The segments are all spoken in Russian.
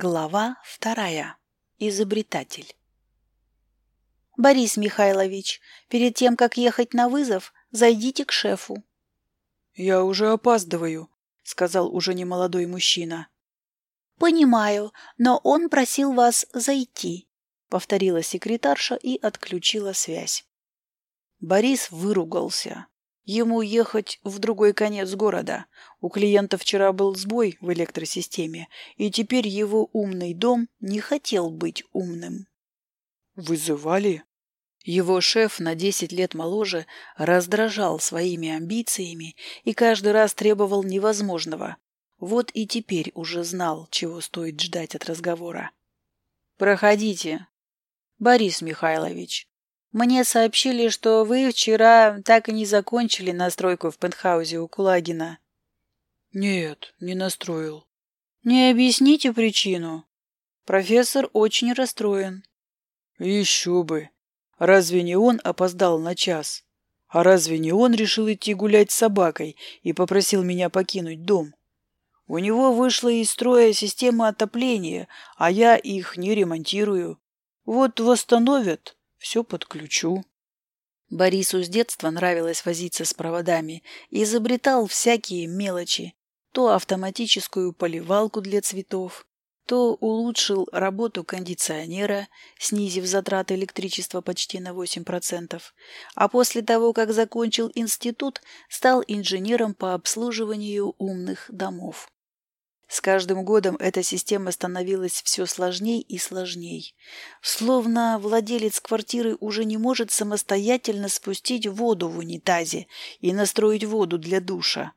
Глава вторая. Изобретатель. «Борис Михайлович, перед тем, как ехать на вызов, зайдите к шефу». «Я уже опаздываю», — сказал уже немолодой мужчина. «Понимаю, но он просил вас зайти», — повторила секретарша и отключила связь. Борис выругался. Ему ехать в другой конец города. У клиента вчера был сбой в электросистеме, и теперь его умный дом не хотел быть умным. «Вызывали?» Его шеф на десять лет моложе раздражал своими амбициями и каждый раз требовал невозможного. Вот и теперь уже знал, чего стоит ждать от разговора. «Проходите, Борис Михайлович», мне сообщили, что вы вчера так и не закончили настройку в пентхаузе у Кулагина. Нет, не настроил. Не объясните причину. Профессор очень расстроен. Еще бы. Разве не он опоздал на час? А разве не он решил идти гулять с собакой и попросил меня покинуть дом? У него вышла из строя система отопления, а я их не ремонтирую. Вот восстановят, все подключу. Борису с детства нравилось возиться с проводами и изобретал всякие мелочи. То автоматическую поливалку для цветов, то улучшил работу кондиционера, снизив затраты электричества почти на 8%, а после того, как закончил институт, стал инженером по обслуживанию умных домов. С каждым годом эта система становилась все сложней и сложней. Словно владелец квартиры уже не может самостоятельно спустить воду в унитазе и настроить воду для душа.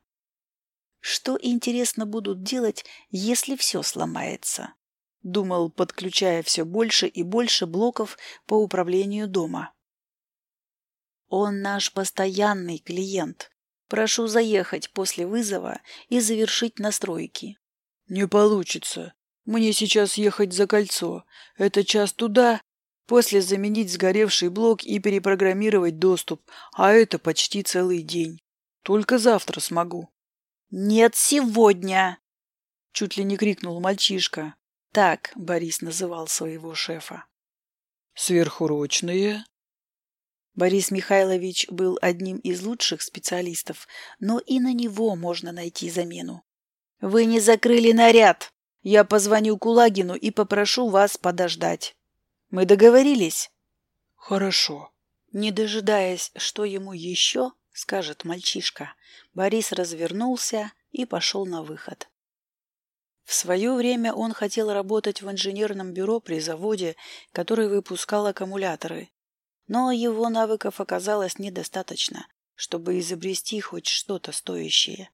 Что, интересно, будут делать, если все сломается? Думал, подключая все больше и больше блоков по управлению дома. Он наш постоянный клиент. Прошу заехать после вызова и завершить настройки. «Не получится. Мне сейчас ехать за кольцо. Это час туда, после заменить сгоревший блок и перепрограммировать доступ, а это почти целый день. Только завтра смогу». «Нет, сегодня!» Чуть ли не крикнул мальчишка. Так Борис называл своего шефа. «Сверхурочные?» Борис Михайлович был одним из лучших специалистов, но и на него можно найти замену. «Вы не закрыли наряд. Я позвоню Кулагину и попрошу вас подождать. Мы договорились?» «Хорошо». Не дожидаясь, что ему еще скажет мальчишка, Борис развернулся и пошел на выход. В свое время он хотел работать в инженерном бюро при заводе, который выпускал аккумуляторы. Но его навыков оказалось недостаточно, чтобы изобрести хоть что-то стоящее.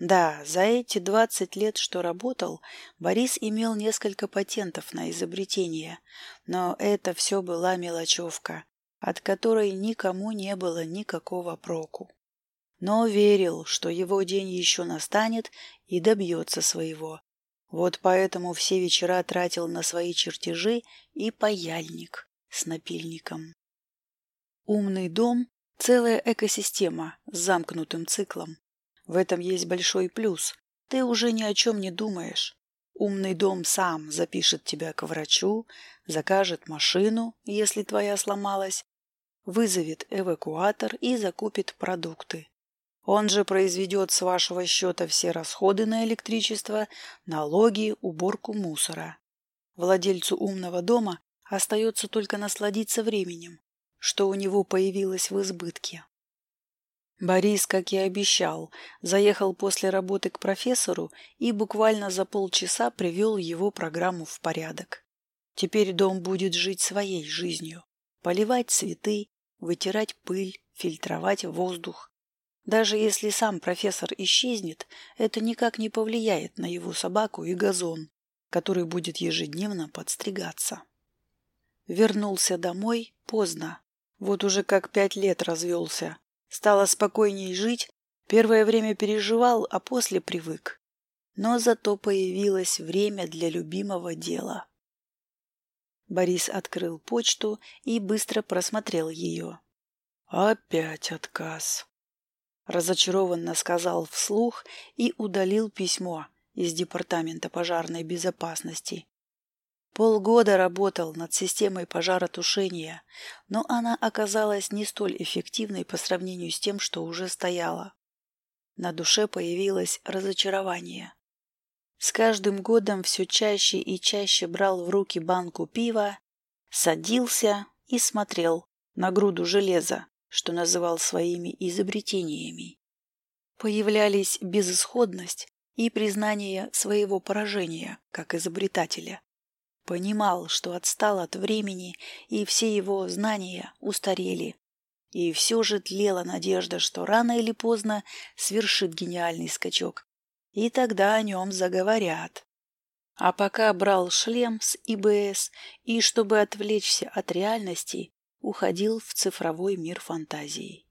Да, за эти 20 лет, что работал, Борис имел несколько патентов на изобретение, но это все была мелочевка, от которой никому не было никакого проку. Но верил, что его день еще настанет и добьется своего. Вот поэтому все вечера тратил на свои чертежи и паяльник с напильником. Умный дом – целая экосистема с замкнутым циклом. В этом есть большой плюс. Ты уже ни о чем не думаешь. Умный дом сам запишет тебя к врачу, закажет машину, если твоя сломалась, вызовет эвакуатор и закупит продукты. Он же произведет с вашего счета все расходы на электричество, налоги, уборку мусора. Владельцу умного дома остается только насладиться временем, что у него появилось в избытке. Борис, как и обещал, заехал после работы к профессору и буквально за полчаса привел его программу в порядок. Теперь дом будет жить своей жизнью. Поливать цветы, вытирать пыль, фильтровать воздух. Даже если сам профессор исчезнет, это никак не повлияет на его собаку и газон, который будет ежедневно подстригаться. Вернулся домой поздно. Вот уже как пять лет развелся, Стало спокойней жить, первое время переживал, а после привык. Но зато появилось время для любимого дела. Борис открыл почту и быстро просмотрел ее. «Опять отказ», — разочарованно сказал вслух и удалил письмо, из Департамента пожарной безопасности. Полгода работал над системой пожаротушения, но она оказалась не столь эффективной по сравнению с тем, что уже стояло. На душе появилось разочарование. С каждым годом все чаще и чаще брал в руки банку пива, садился и смотрел на груду железа, что называл своими изобретениями. Появлялись безысходность и признание своего поражения как изобретателя. Понимал, что отстал от времени, и все его знания устарели. И все же тлела надежда, что рано или поздно свершит гениальный скачок. И тогда о нем заговорят. А пока брал шлем с ИБС и, чтобы отвлечься от реальности, уходил в цифровой мир фантазии.